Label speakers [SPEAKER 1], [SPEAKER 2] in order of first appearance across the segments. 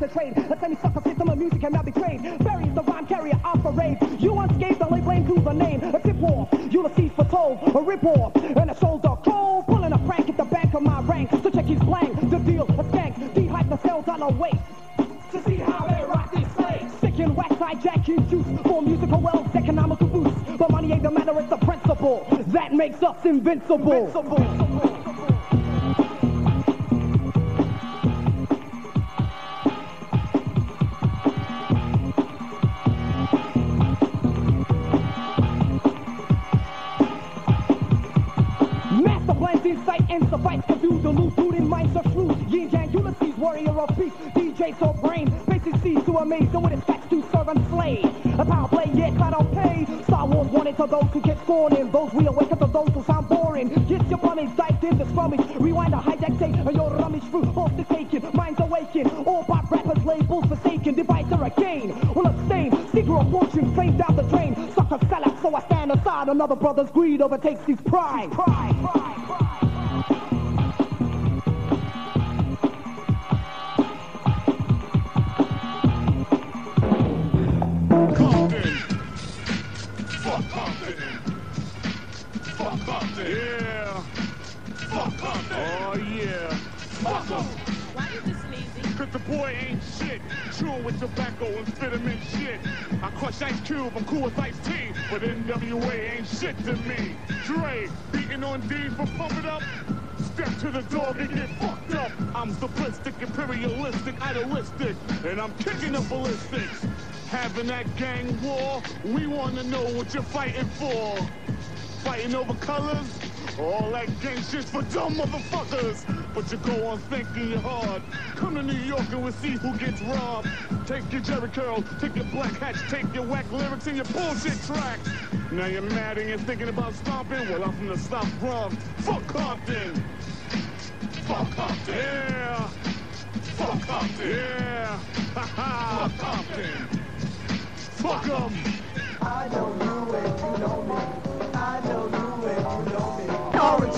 [SPEAKER 1] concentrate. A any sucker system of music cannot be trade. Buries the rhyme carrier off the rave. You unscathed, the lay blame to the name. A tip off, Ulysses for toll, a rip off, and a shoulder cold. Pulling a prank at the back of my rank. So check his blank, the deal, a skank, dehype the cells on the way. To see how they rock these slaves. Sick and wax, hijacking juice for musical wealth, economical boost. But money ain't the matter, it's the principle that makes us invincible. invincible. And suffice to do the loot, food in minds of truth. Yin Yang Ulysses, warrior of peace. DJ so brain, basic seeds to amaze, and with facts to serve and slay. A power play, yet I don't pay. Star Wars wanted to those who get scorned, and those we awaken to those who sound boring. Get your pummage, diked in the scrummage. Rewind a hijack tape, and your rummage through off the taking. Minds awaken, all pop rappers labels forsaken. Device are a gain, will a stain. Secret of fortune, flames down the drain. Sucker sell so I stand aside. Another brother's greed overtakes his. Pride, pride, pride.
[SPEAKER 2] Boy ain't shit. Chewing with tobacco and vitamin shit. I crush Ice Cube, I'm cool with Ice T. But NWA ain't shit to me. Dre, beating on D for pump it up. Step to the dog and get fucked up. I'm simplistic, imperialistic, idealistic. And I'm kicking the ballistics. Having that gang war, we wanna know what you're fighting for. Fighting over colors? All that gang shit's for dumb motherfuckers. But you go on thinking you're hard. Come to New York and we'll see who gets robbed. Take your Jerry curl, take your black hats, take your whack lyrics and your bullshit tracks. Now you're mad and you're thinking about stomping? Well, I'm from the South Bronx. Fuck Compton. Fuck Compton. Yeah. Fuck Compton. Yeah. Ha ha. Fuck Compton. Fuck 'em.
[SPEAKER 3] I know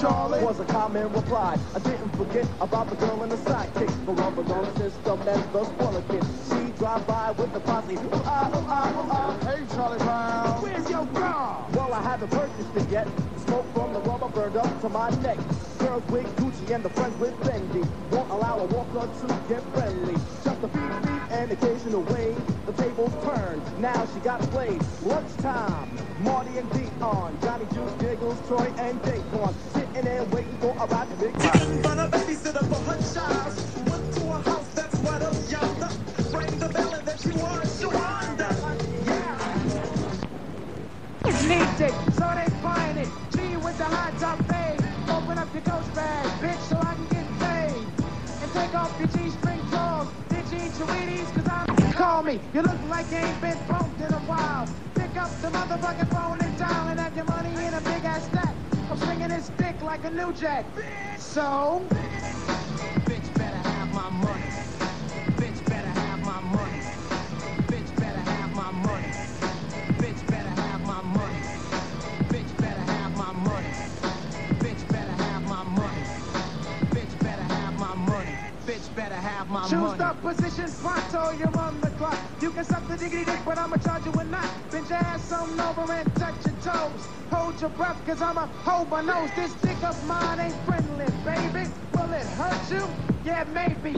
[SPEAKER 3] Charlie was a common reply. I didn't forget about the girl in the sidekick. The rubber on the system and the spoiler kid. She drive by with the posse. Ooh, ah, ooh, ah, ooh, ah. Hey, Charlie Brown. Where's your girl? Well, I haven't purchased it yet. Smoke from the rubber burned up to my neck. Girls with Gucci and the friends with Fendi. Won't allow a walker to get friendly. Just a beat, beat, and occasional wave. The tables turn. Now she got played. Lunchtime. Marty and Pete on. Johnny Juice, Giggles, Troy, and Daquan. Sitting there waiting for a ride to big ride.
[SPEAKER 4] But a babysitter for her child. Went to a house that's right up yonder. Rang the bell and then she was Shawanda.
[SPEAKER 5] Needs it, so they find it. G with the hot top fade. Open up your ghost bag, bitch, so I can get paid. And take off your G-string drawers. Did you eat your Wheaties? Cause I'm... Call me, you look like you ain't been pumped in a while. Pick up the motherfucking phone and dial and have your money in a big ass stack. I'm swinging this stick like a new jack. So...
[SPEAKER 4] Bitch better have my money. Better have my
[SPEAKER 5] Choose
[SPEAKER 4] money.
[SPEAKER 5] the position, pronto, you're on the clock. You can suck the diggity dick, but I'ma charge you a knot. Bend your ass on over and touch your toes. Hold your breath, cause I'ma hold my nose. This dick of mine ain't friendly, baby. Will it hurt you? Yeah, maybe.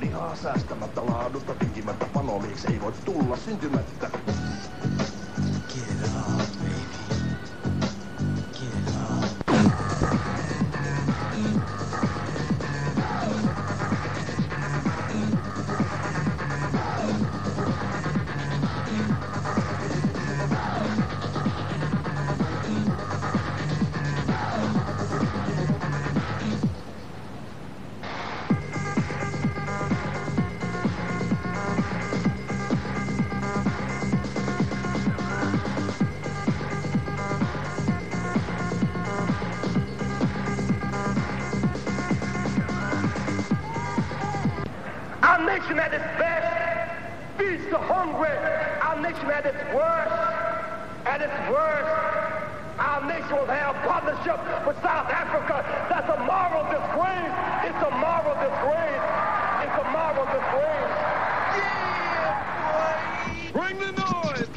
[SPEAKER 6] Lihaa säästämättä laadusta tinkimättä panomiiksi ei voi tulla syntymättä.
[SPEAKER 3] Our nation at its best feeds the hungry. Our nation at its worst, at its worst, our nation will have partnership with South Africa. That's a moral disgrace. It's a moral disgrace. It's a moral disgrace. Yeah, boy. Bring the noise.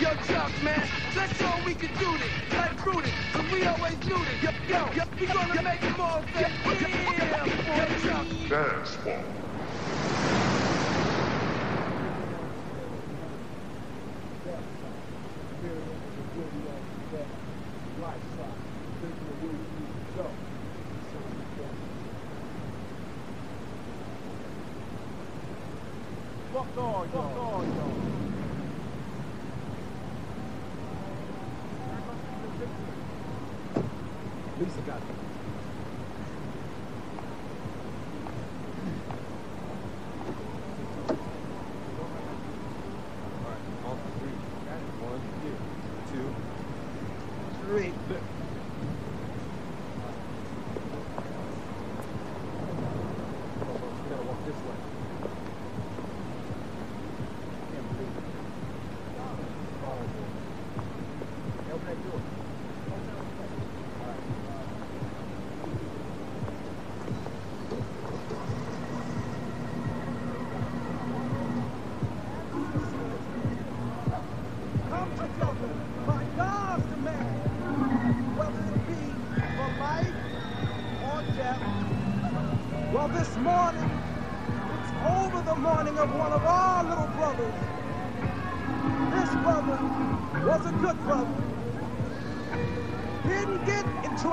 [SPEAKER 7] Yo, Chuck, man. Let's show we can do this. Like Rudy, cause we always do this. Yo, yo, yo, we gonna make them all say, yeah, boy.
[SPEAKER 2] Dance Funk.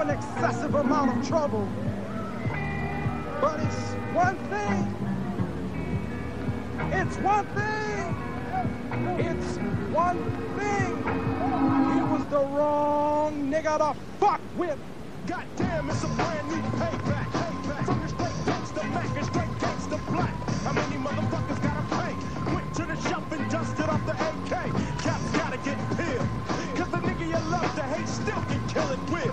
[SPEAKER 8] An excessive amount of trouble. But it's one thing. It's one thing. It's one thing. He was the wrong nigga to fuck with.
[SPEAKER 9] Goddamn, it's a brand new payback. payback. From the straight gangsta Mac and straight gangsta black. How many motherfuckers gotta pay? Went to the shop and dusted off the AK. Cops gotta get peeled. Cause the nigga you love to hate still can kill it with.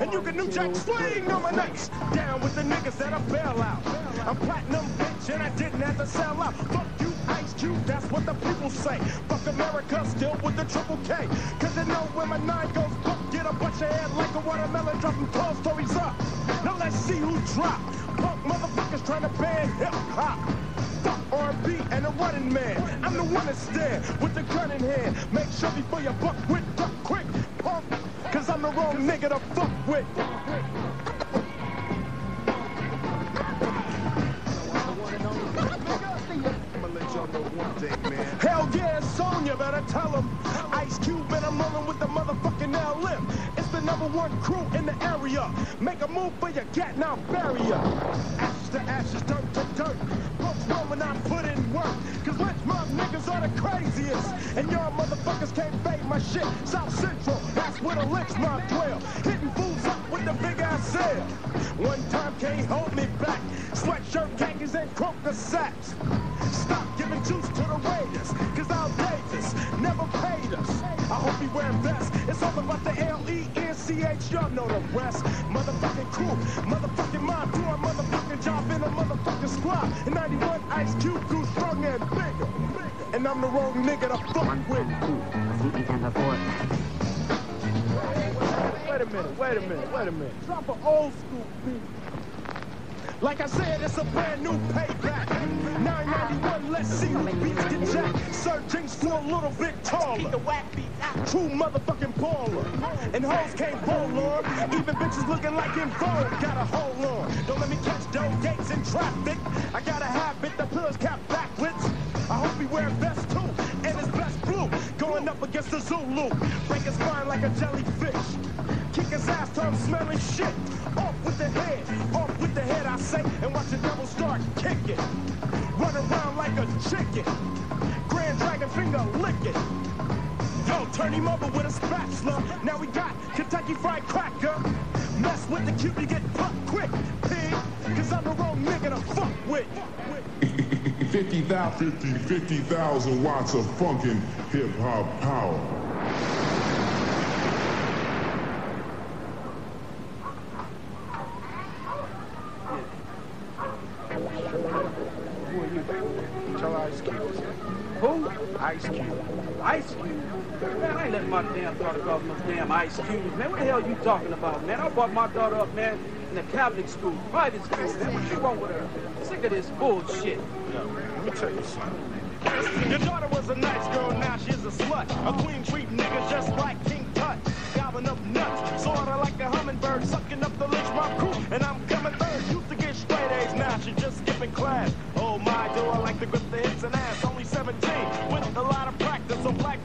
[SPEAKER 9] And you can New Jack Swing on my nominates. Down with the niggas that I bail out. I'm platinum bitch and I didn't have to sell out. Fuck you, Ice Cube, that's what the people say. Fuck America, still with the triple K. Cause you know when my nine goes fuck, get a bunch of head like a watermelon, dropping tall stories up. Now let's see who drop. Punk motherfuckers trying to ban hip hop. Fuck R&B and a running man. I'm the one that's there with the gun in hand. Make sure before you buck with nigga to fuck with. Hell yeah, it's on, you better tell him. Ice Cube and I'm rolling with the motherfucking LM. It's the number one crew in the area. Make a move for your cat, now bury ya. Ashes to ashes, dirt to dirt. Folks know when I put in work. Cause lynch mob niggas are the craziest. And y'all motherfuckers can't fade my shit. South Central, where the lynch mob dwell. Hitting fools up with the big ass cell. One time can't hold me back. Sweatshirt khakis and croaker sacks. Stop giving juice to the Raiders, cause outrageous never paid us. I hope he wearing vests. It's all about the L-E-N-C-H, y'all know the rest. Motherfucking crew, motherfucking mob, do a motherfucking job in a motherfucking squad. In 91, Ice Cube grew stronger and bigger. And I'm the wrong nigga to fuck with.
[SPEAKER 3] Wait a minute, wait a minute, wait a minute. Drop an old school beat.
[SPEAKER 9] Like I said, it's a brand new payback. 991, let's see who beats get jacked. Sir Jinx grew a little bit taller. True motherfucking baller. And hoes can't roll on. Even bitches looking like in vogue. Gotta hold on. Don't let me catch Doe Gates in traffic. I got a habit, the pillars cap backwards. I hope he wear vest too. And his best blue. Going up against the Zulu. Break his spine like a jellyfish. Kick his ass till I'm smelling shit. Off with the head, off with the head, I say, and watch the devil start kicking. Run around like a chicken. Grand Dragon finger licking. Yo, turn him over with a spatula. Now we got Kentucky Fried Cracker. Mess with the cube, you get fucked quick, pig. Cause I'm the wrong nigga to fuck with.
[SPEAKER 2] 50,000 50, 50,000 watts of funkin' hip hop power.
[SPEAKER 7] Damn ice cubes, man. What the hell are you talking about, man? I brought my daughter up, man, in a Catholic school, private school, man. What you want with her? Sick of this bullshit.
[SPEAKER 10] Yo, let me tell you something.
[SPEAKER 9] Your daughter was a nice girl, now she's a slut. A queen treat niggas just like King Tut. Gobbling up nuts, sorta like a hummingbird, sucking up the lynch mob crew. And I'm coming third. Used to get straight A's, now she just skipping class. Oh my, do I like to grip the hips and ass? Only 17, with a lot of practice on black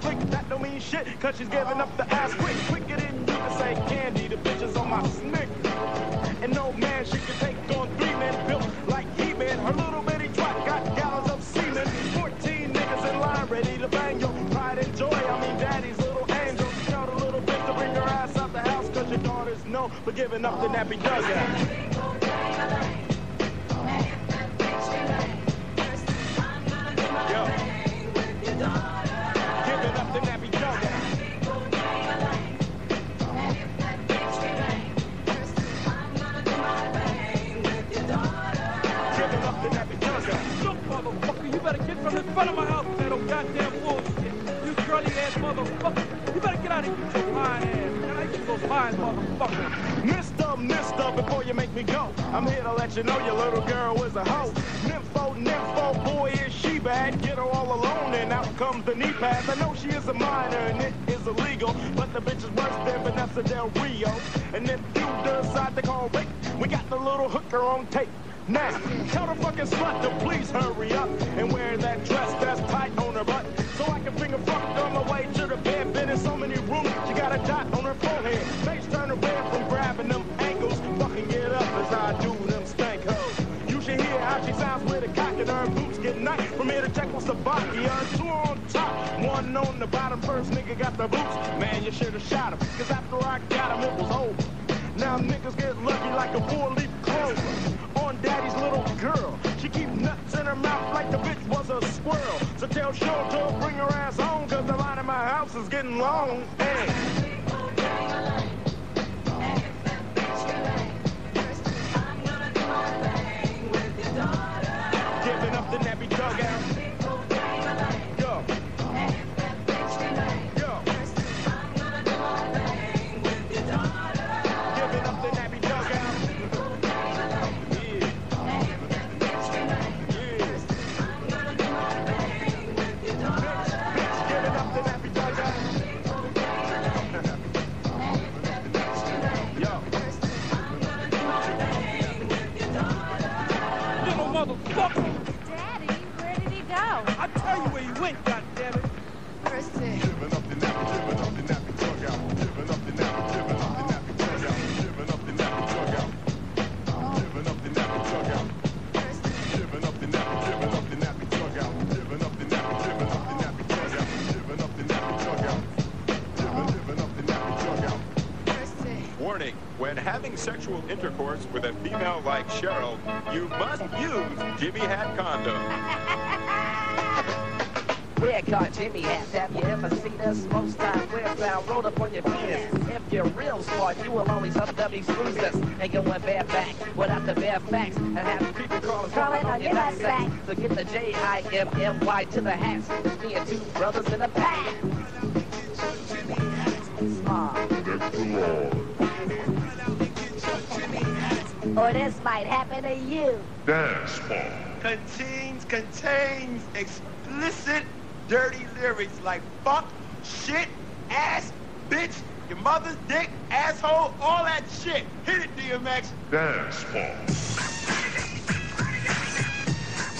[SPEAKER 9] Catholic. That don't mean shit, cause she's giving up the ass quick. Quicker than you can say candy, the bitches on my snick. And no man she can take on three men built like He-Man. Her little bitty twat got gallons of semen. 14 niggas in line ready to bang your pride and joy. I mean daddy's little angel. Tell the little bitch to bring her ass out the house cause your daughter's known for giving up the nappy dugout.
[SPEAKER 7] Better get from in front of my house with that old goddamn bullshit. You curly ass motherfucker. You better get out of here your lying ass. Man, I used to go lying motherfucker.
[SPEAKER 9] Mister, mister, before you make me go, I'm here to let you know your little girl is a hoe. Nympho, nympho, boy, is she bad? Get her all alone, and out comes the knee pads. I know she is a minor, and it is illegal, but the bitch is worse than Vanessa Del Rio. And if you decide to call rape, we got the little hooker on tape. Now, tell the fucking slut to please hurry up and wear that dress that's tight on her butt. So I can finger fuck on my way to the bed. Been in so many rooms, she got a dot on her forehead. Face turn red from grabbing them ankles. Fucking get up as I do them stank hoes. You should hear how she sounds with a cock in her boots. Get night from here to Czechoslovakia. Two on top, one on the bottom. First nigga got the boots. Man, you should have shot him. Cause after I got him, it was over. Now niggas get lucky like a four-leaf clover. On daddy's little girl. She keep nuts in her mouth like the bitch was a squirrel. So tell Short to bring her ass home, cause the line in my house is getting long. Hey. Giving up the nappy dugout.
[SPEAKER 11] Having sexual intercourse with a female like Cheryl, you must use Jimmy Hat condom.
[SPEAKER 12] Wear car Jimmy hats. Have you ever seen us? Most times we're found rolled up on your penis. If you're real smart, you will always up these bruises and go in bareback without the bare facts and have creepy crawlers crawling on your nutsack. So get the J-I-M-M-Y to the hats. It's me and two brothers in a pack.
[SPEAKER 13] Or this might happen to you.
[SPEAKER 10] Dance ball.
[SPEAKER 14] contains contains explicit dirty lyrics like fuck, shit, ass, bitch, your mother's dick, asshole, all that shit. Hit it, DMX.
[SPEAKER 10] Dance ball.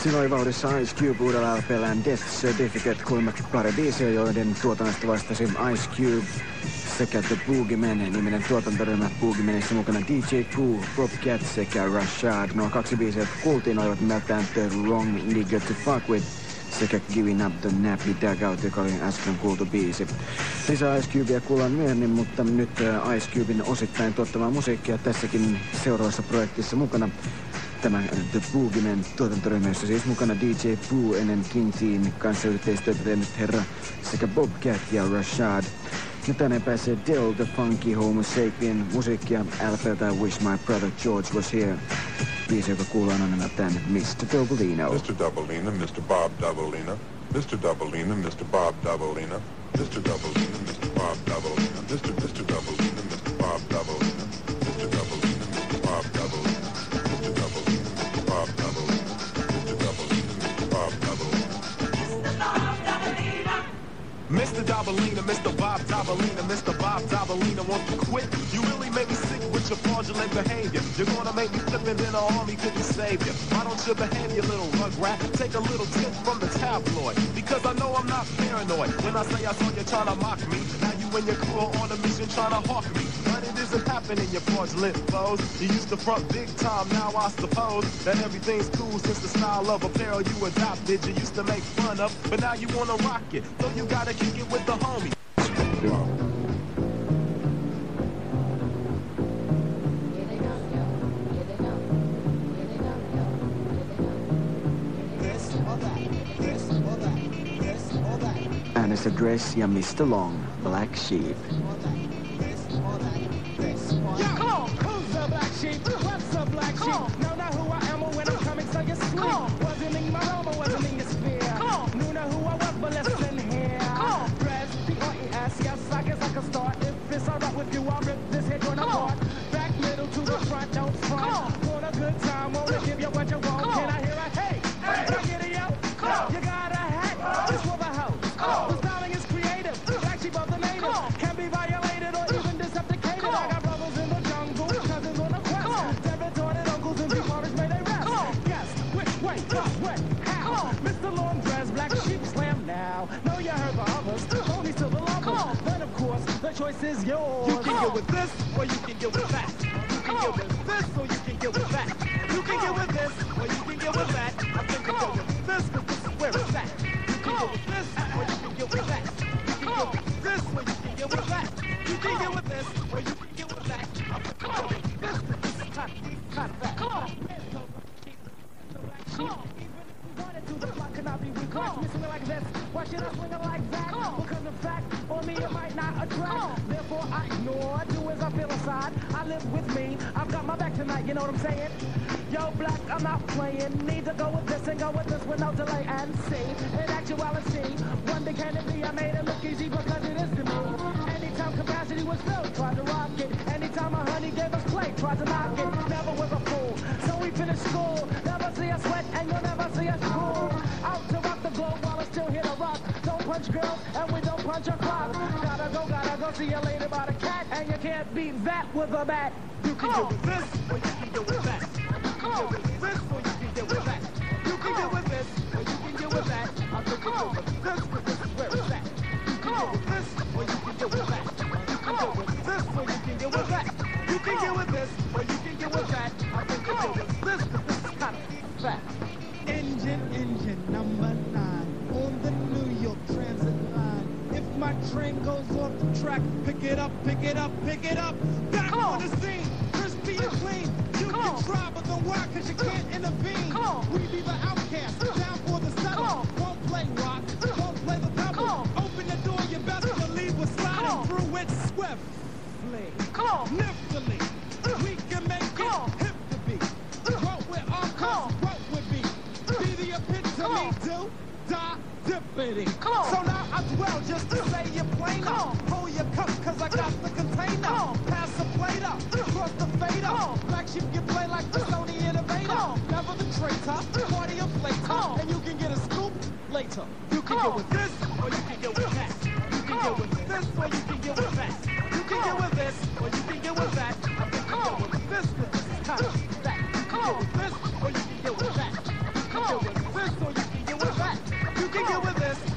[SPEAKER 15] Siinä oli vauhdissa Ice Cube uudella LPllään Death Certificate kolme paradiisia, joiden tuotannosta vastasi Ice Cube sekä The Boogeyman niminen tuotantoryhmä Boogeymanissa mukana DJ Pooh, Bobcat sekä Rashad. Nuo kaksi biisiä, jotka kuultiin, olivat nimeltään The Wrong Nigga to Fuck With sekä Giving Up the Nappy Dugout, joka oli äsken kuultu biisi. Lisää Ice Cubea kuullaan myöhemmin, mutta nyt äh, Ice Cubein osittain tuottamaa musiikkia tässäkin seuraavassa projektissa mukana. Tämä The Boogeyman tuotantoryhmä, jossa siis mukana DJ Pooh ennen King Teen kanssa yhteistyötä tehnyt herra sekä Bobcat ja Rashad. Nyt tänne pääsee Del the Funky Homo Sapien musiikkia LPltä Wish My Brother George Was Here. Biisi, joka kuullaan on nimeltään Mr. Dobalina.
[SPEAKER 10] Mr. Dobalina, Mr. Bob Dobalina, Mr. Dobalina, Mr. Bob Dobalina, Mr. Dobalina, Mr. Bob Dobalina, Mr. Mr. Dobalina, Mr. Bob Bob Mr. Dobalina, Mr. Bob Dobalina, Mr. Bob
[SPEAKER 4] Dobalina, won't you quit? You really make me sick with your fraudulent behavior. You're gonna make me flip and then the army couldn't save you. Why don't you behave, you little rugrat? Take a little tip from the tabloid. Because I know I'm not paranoid. When I say I saw you trying to mock me, now you and your crew are on a mission trying to hawk me. But it happening, you fraudulent foes. You used to front big time, now I suppose that everything's cool since the style of apparel you adopted. You used to make fun of, but now you wanna rock it. So you gotta kick it with the homie.
[SPEAKER 15] Äänessä Dres ja Mista Lawnge, Black Sheep.
[SPEAKER 8] Sheep? What's the black sheep? Know not who I am or when I'm coming, so you sleep. Wasn't in my realm or wasn't in your sphere. Knew not who I was, but listen here. Dres, D-R-E-S, yes, I guess I can start. If it's alright with you, I'll rip this head joint apart. Choice is yours.
[SPEAKER 4] You can get with this, or you can get with that. You can get with this, or you can get with that. You can get with this, or you can get with that. I think you go with this, cause this is where it's at. You can get with this, or you can get with that. You can get with this, or you can get with that. You can get with this, or you I
[SPEAKER 8] ignore. Do as I feel inside. I live with me. I've got my back tonight. You know what I'm saying? Yo, black, I'm not playing. Need to go with this and go with this with no delay and see. In actuality, big can it be? I made it look easy because it is to me. Anytime capacity was filled, tried to rock it. Anytime a honey gave us play, tried to knock it. Never was a fool. So we finished school. Never see us sweat and you'll never see us cool. Out to rock the globe while it's still here to rock. Don't punch girls and we don't punch a clock. Gotta go, gotta go see you later by the cat. And you can't beat that with a bat.
[SPEAKER 4] You can with this, or you can get with that. You can get with this, or you can do with that. You can get with this, or you can get with that. I think you go with this, this is where it's at. You can get with this, or you can get with that. You can get with this, or you can get with that. You can get with this, or you can get with that. I think you go with this, cause this is kind of fat.
[SPEAKER 8] My train goes off the track, pick it up, pick it up, pick it up. Back on the scene, crispy and clean. You can try, but don't why, cause you can't intervene. We be the outcast, down for the settle. Won't play rock, won't play the pebble. Open the door, you best believe we're sliding through it swiftly. Niftily. We can make it hip to be. What we're on, what would be. Be the epitome, do, die, dippity. So now I dwell just to say you're plain Hold your cup, cause I got the container. Pass the plate up, cross the fader. Black sheep can play like the Sony Innovator. Never the traitor, party of later. And you can get a scoop later. You can get with this, or you can get with that. You can get with this, or you can get with that. You can get with this, or you can get with that. I you get with this, can get with this,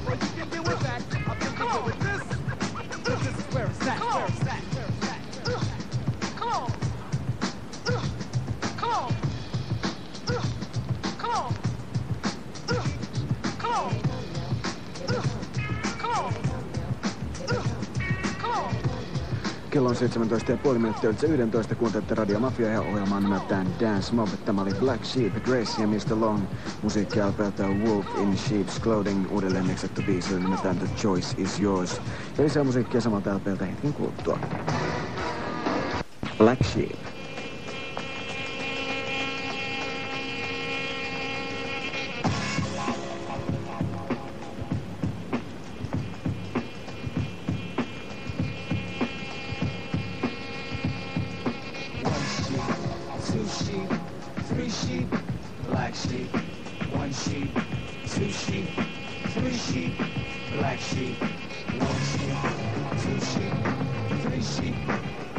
[SPEAKER 15] 17,5 minuuttia yli 11. Kuuntelette Radio Mafia ja ohjelman nimeltään Dance Mob. Tämä oli Black Sheep, Grace ja Mr. Long. Musiikki alpeelta Wolf in Sheep's Clothing. Uudelleen miksattu biisi nimeltään The Choice is Yours. Ja lisää musiikkia samalta alpeelta hetken kuluttua. Black Sheep.
[SPEAKER 4] Sheep, three sheep, black sheep, one sheep, two sheep, three sheep,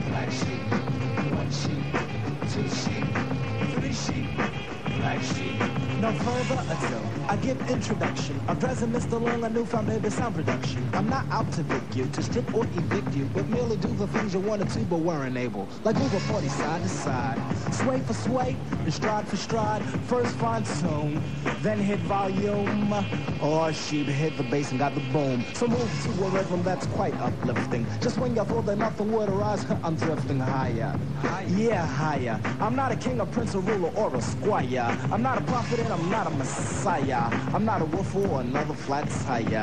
[SPEAKER 4] black sheep, one sheep, two sheep, three sheep, black sheep.
[SPEAKER 3] No further ado, I give introduction. A present Mista Lawnge, a newfound baby sound production. I'm not out to pick you, to strip or evict you, but merely do the things you wanted to but weren't able. Like move a party side to side, sway for sway, and stride for stride. First find tune, then hit volume. Or sheep hit the bass and got the boom. So move to a rhythm that's quite uplifting. Just when you thought that nothing would arise, I'm drifting higher. Yeah, higher. I'm not a king, a prince, a ruler, or a squire. I'm not a prophet and I'm not a messiah. I'm not a wolf or another flat tire.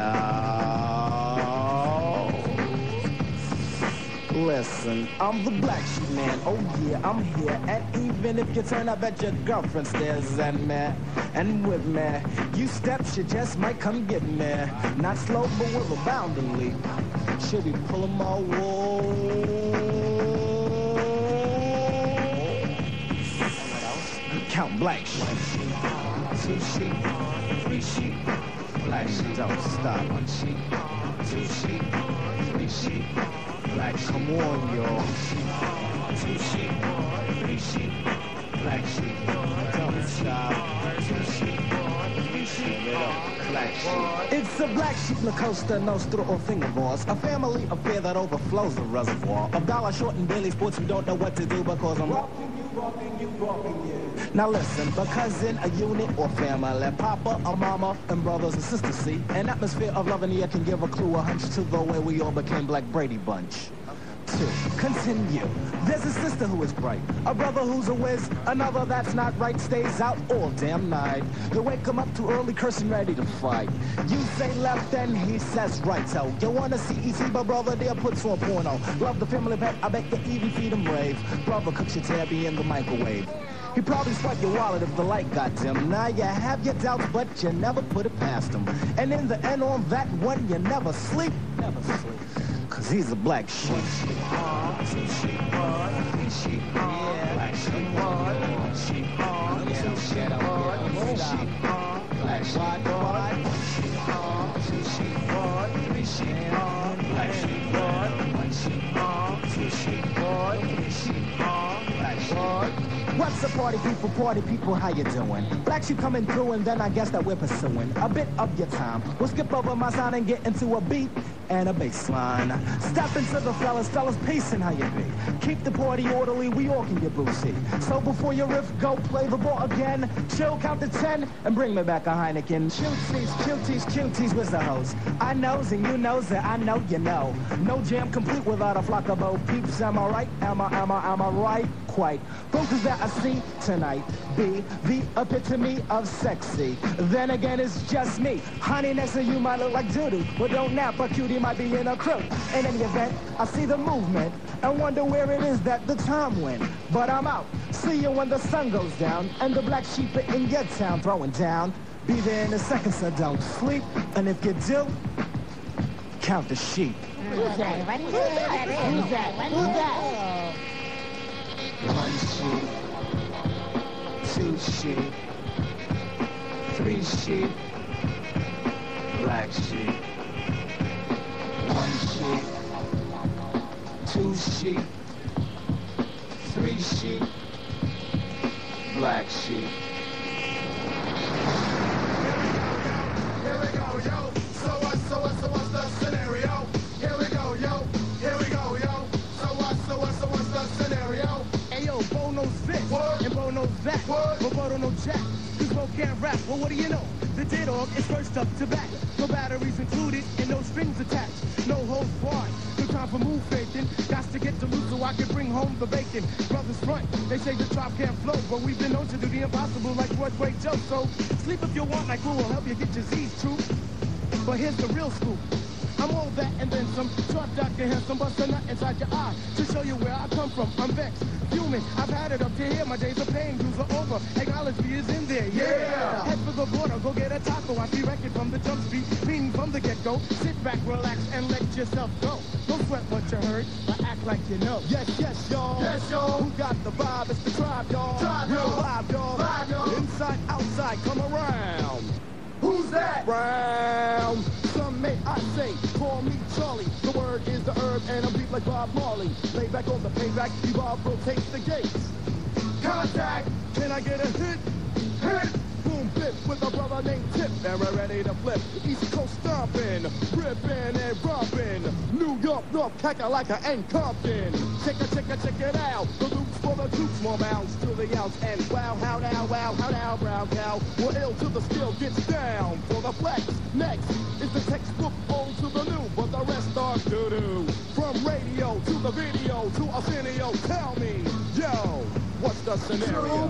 [SPEAKER 3] Listen, I'm the black sheep man. Oh yeah, I'm here. And even if you turn up at your girlfriend stares at me and with me, you steps you just might come get me. Not slow, but with a bounding leap. Should be pulling my wool. Count black sheep. Two sheep, three sheep, black sheep. Don't stop. One sheep, two sheep, three sheep, black. Come on, y'all. Two sheep, three sheep, black sheep. Don't stop. Two sheep, three sheep, black sheep. It's a black sheep Lacosta Nostra or Fingerboards, a family affair that overflows the reservoir of dollar short and daily sports. We don't know what to do because I'm rocking you, rocking you, rocking you. Now listen, because in a unit or family, papa, a mama, and brothers and sisters see, an atmosphere of love and ear can give a clue, a hunch to the way we all became Black Brady Bunch. Two, continue. There's a sister who is bright, a brother who's a whiz, another that's not right stays out all damn night. You wake him up too early, cursing, ready to fight. You say left and he says right. So you wanna see EC, but brother there puts on porno. Love the family pet, I bet you even feed him rave. Brother cooks your tabby in the microwave. He probably swipe your wallet if the light got dim. Now you have your doubts, but you never put it past him. And in the end on that one, you never sleep, never sleep. Cause he's a black sheep. Sheep, black sheep, black sheep, black sheep, What's the party people, party people, how you doing? Black sheep coming through and then I guess that we're pursuing a bit of your time. We'll skip over my sound and get into a beat and a bass line. Step into the fellas, fellas, pacing how you be. Keep the party orderly, we all can get boozy. So before you riff, go play the ball again. Chill, count to ten, and bring me back a Heineken. Cuties, cuties, cuties, where's the host? I knows and you knows that I know you know. No jam complete without a flock of bo peeps. Am I right? Am I, am I, am I right? Quite. Focus that I see tonight be the epitome of sexy. Then again, it's just me. Honey, next to you might look like doo-doo, but don't nap, a cutie might be in a crew. In any event, I see the movement and wonder where it is that the time went. But I'm out. See you when the sun goes down and the black sheep are in your town throwing down. Be there in a second, so don't sleep. And if you do, count the sheep.
[SPEAKER 13] Who's that? What is that? Who's that? Who's that?
[SPEAKER 3] One sheep, two sheep, three sheep, black sheep. One sheep, two sheep, three sheep, black sheep.
[SPEAKER 9] Here we go, yo. So what, so what, so what's the scenario? Here we go, yo. Here we go, yo. So what, so what, so what's the scenario?
[SPEAKER 8] Ayo, Bo knows this, and Bo knows that, but Bo don't know jack. Cause Bo can't rap, well what do you know? The dead dog is first up to bat. No batteries included and no strings attached. No holds barred, no time for move faking. Got to get to loot so I can bring home the bacon. Brothers front, they say the drop can't flow, but we've been known to do the impossible like Broadway Joe. So sleep if you want, like we will help you get your Z's true. But here's the real scoop. I'm all that and then some. Short Dr. Handsome, bust a nut inside your eye to show you where I come from. I'm vexed, fuming. I've had it up to here. My days of pain, dues are over. Acknowledge me is in there. Yeah. Head for the border, go get a taco. I see record from the jump street, meaning from the get-go. Sit back, relax, and let yourself go. Don't sweat what you heard, but act like you know. Yes, yes, y'all.
[SPEAKER 9] Yes, y'all.
[SPEAKER 8] Who got the vibe? It's the tribe, y'all.
[SPEAKER 9] Tribe, y'all.
[SPEAKER 8] vibe, y'all. Inside
[SPEAKER 16] outside, come around. Who's that? Brown. Some may I say, call me Charlie. The word is the herb, and I'm deep like Bob Marley. Lay back on the payback, evolve rotates the gates. Contact! Can I get a hit? Hit! With a brother named Tip, and we're ready to flip. East Coast stomping, ripping and romping. New York, North, Kakalaka, and Compton. Check it, check it, check it out. The loops for the troops, more mounds to the outs, And wow, how now, wow, how now, brown cow. We're ill till the skill gets down for the flex. Next is the textbook old to the new, but the rest are doo-doo. From radio to the video to Arsenio, tell me, yo, what's the scenario?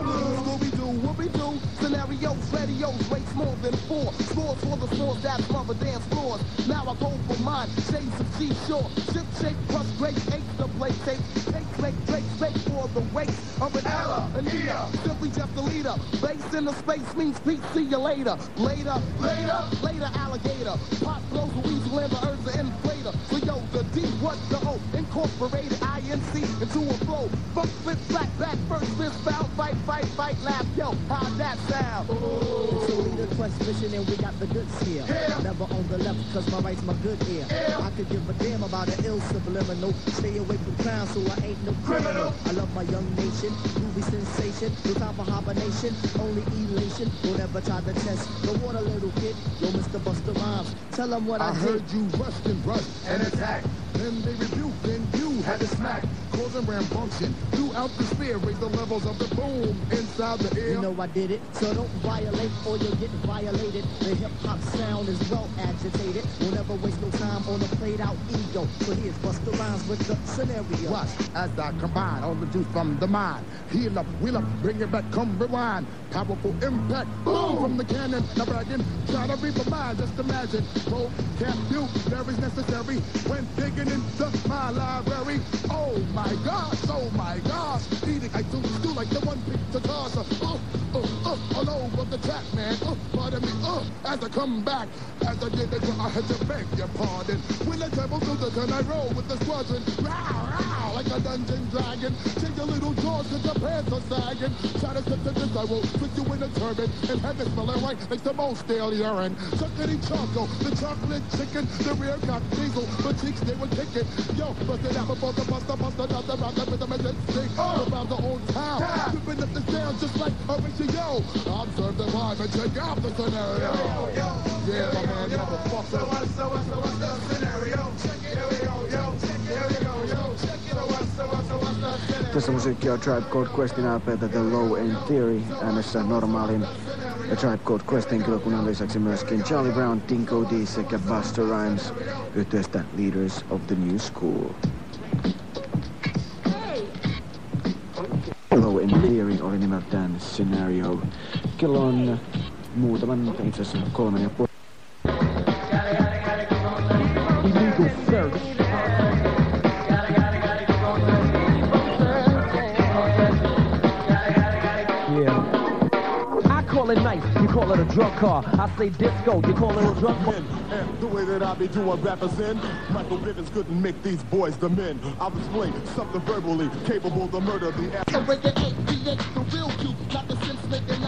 [SPEAKER 16] What we do, what we do, scenarios, radios, rates more than four. Scores for the scores, that's mother dance floors. Now I go for mine, shades of seashore. Ship shape plus grace, eight the play tape. Take, make, Drake, fake for the weight of an Ella, an Ea. Simply just the leader. Base in the space means peace, see you later. Later, later, later, alligator. Pop blows a weasel and the earth's an inflator. So yo, the D, what the O? Incorporated INC into a flow. Funk, flip, flat, back, first, fist, foul, fight, fight, fight, laugh. Yo, how'd that sound?
[SPEAKER 17] The quest mission and we got the goods here. Never on the left cause my right's my good ear. I could give a damn about an ill subliminal. Stay away from crime so I ain't no criminal. I love my young nation, movie sensation. No time for hibernation, only elation. Don't ever try to test the water little kid. Yo, Mr. Busta Rhymes, tell them what I,
[SPEAKER 16] I
[SPEAKER 17] did.
[SPEAKER 16] heard you rust and rust and attack. Then they rebuked, then you had to smack. Causing rambunction throughout the sphere. Raise the levels of the boom inside the air.
[SPEAKER 17] You know I did it, so don't violate or you'll get violated. The hip hop sound is well agitated. We'll never waste no time on a played out ego. So here's Busta Rhymes with the scenario.
[SPEAKER 16] Watch as I combine all the juice from the mind. Heal up, wheel up, bring it back, come rewind. Powerful impact, boom from the cannon. Now bragging, try to read my mind. Just imagine, vocabulary is necessary when digging into my library. Oh my gosh, oh my gosh, eating I do do like the one pizza toss. Uh, uh, uh, all over the track, man. Uh, pardon me, uh, as I come back, as I did it, I had to beg your pardon. When I travel through the turn, I roll with the squadron. Row, row, like a dungeon dragon. Change your little jaws cause your pants are sagging. Try to sit to this, I will put you in a turban. And have it smelling right like the most stale urine. Chocolatey choco, the chocolate chicken, the rear cock diesel, the cheeks they were kicking. Yo, bust it out before the buster, bust another round, the rhythm and then sing. Around the old town, ripping up the sound just like a ratio. Observe the vibe and check out the scenario. Yeah, my man, motherfucker. So what, so what, so what's the scenario? Check it, we go, yo.
[SPEAKER 15] Tässä musiikkia on Tribe Called Questin LPtä The Low End Theory äänessä normaalin ja Tribe Called Quest henkilökunnan lisäksi myöskin Charlie Brown, Dinko D sekä Buster Rhymes yhteistä Leaders of the New School. Low End Theory oli nimeltään Scenario. Kello on muutaman, itse asiassa kolmen ja puoli.
[SPEAKER 18] You call it a drug car. I say disco, you call it a drunk car.
[SPEAKER 16] And the way that I be doing rappers in, Michael Bivins couldn't make these boys the men. I'll explain something verbally capable to murder the ass.
[SPEAKER 9] So break it the real you, not the sense making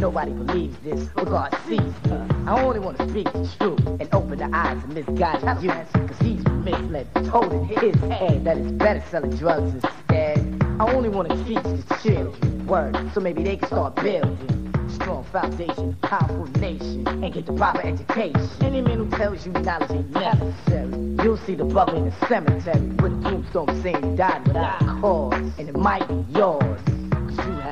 [SPEAKER 19] nobody believes this, but God sees me. I only want to speak the truth and open the eyes of misguided youth, cause he's misled, told in his head that it's better selling drugs instead. I only want to teach the children word, so maybe they can start building. strong foundation, powerful nation, and get the proper education. Any man who tells you knowledge ain't necessary, you'll see the bubble in the cemetery with a tombstone saying he died without a cause, and it might be yours.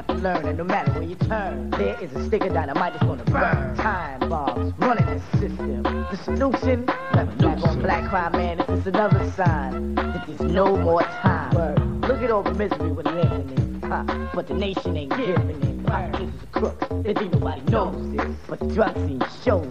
[SPEAKER 19] Have to learn that no matter where you turn, there is a stick of dynamite that's gonna burn. Time bombs running the system. The solution, never black on black crime, man. If it's another sign that there's no more time. Word. Look at all the misery we're living in. Huh. But the nation ain't giving in. Politics is a crook. It ain't nobody knows this. But the drug scene shows.